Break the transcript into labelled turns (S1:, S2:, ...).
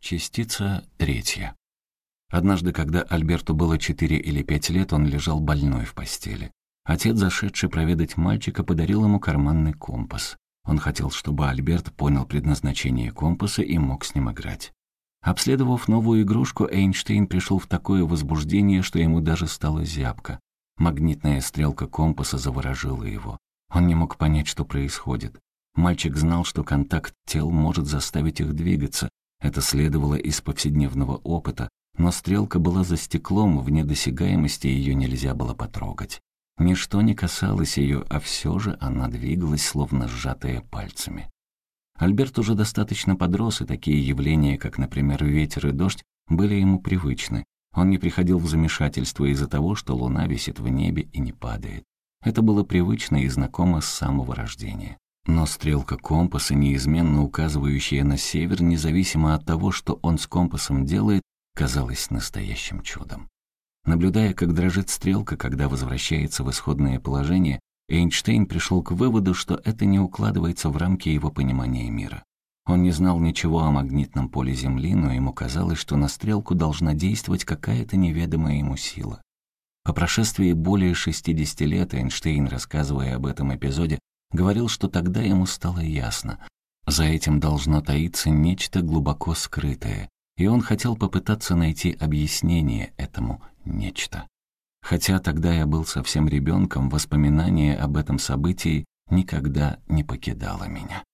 S1: Частица третья. Однажды, когда Альберту было четыре или пять лет, он лежал больной в постели. Отец, зашедший проведать мальчика, подарил ему карманный компас. Он хотел, чтобы Альберт понял предназначение компаса и мог с ним играть. Обследовав новую игрушку, Эйнштейн пришел в такое возбуждение, что ему даже стало зябко. Магнитная стрелка компаса заворожила его. Он не мог понять, что происходит. Мальчик знал, что контакт тел может заставить их двигаться. Это следовало из повседневного опыта, но стрелка была за стеклом, вне досягаемости ее нельзя было потрогать. Ничто не касалось ее, а все же она двигалась, словно сжатая пальцами. Альберт уже достаточно подрос, и такие явления, как, например, ветер и дождь, были ему привычны. Он не приходил в замешательство из-за того, что луна висит в небе и не падает. Это было привычно и знакомо с самого рождения. Но стрелка компаса, неизменно указывающая на север, независимо от того, что он с компасом делает, казалась настоящим чудом. Наблюдая, как дрожит стрелка, когда возвращается в исходное положение, Эйнштейн пришел к выводу, что это не укладывается в рамки его понимания мира. Он не знал ничего о магнитном поле Земли, но ему казалось, что на стрелку должна действовать какая-то неведомая ему сила. По прошествии более 60 лет Эйнштейн, рассказывая об этом эпизоде, говорил, что тогда ему стало ясно. За этим должно таиться нечто глубоко скрытое, и он хотел попытаться найти объяснение этому нечто. Хотя тогда я был совсем ребенком, воспоминание об этом событии никогда не покидало меня.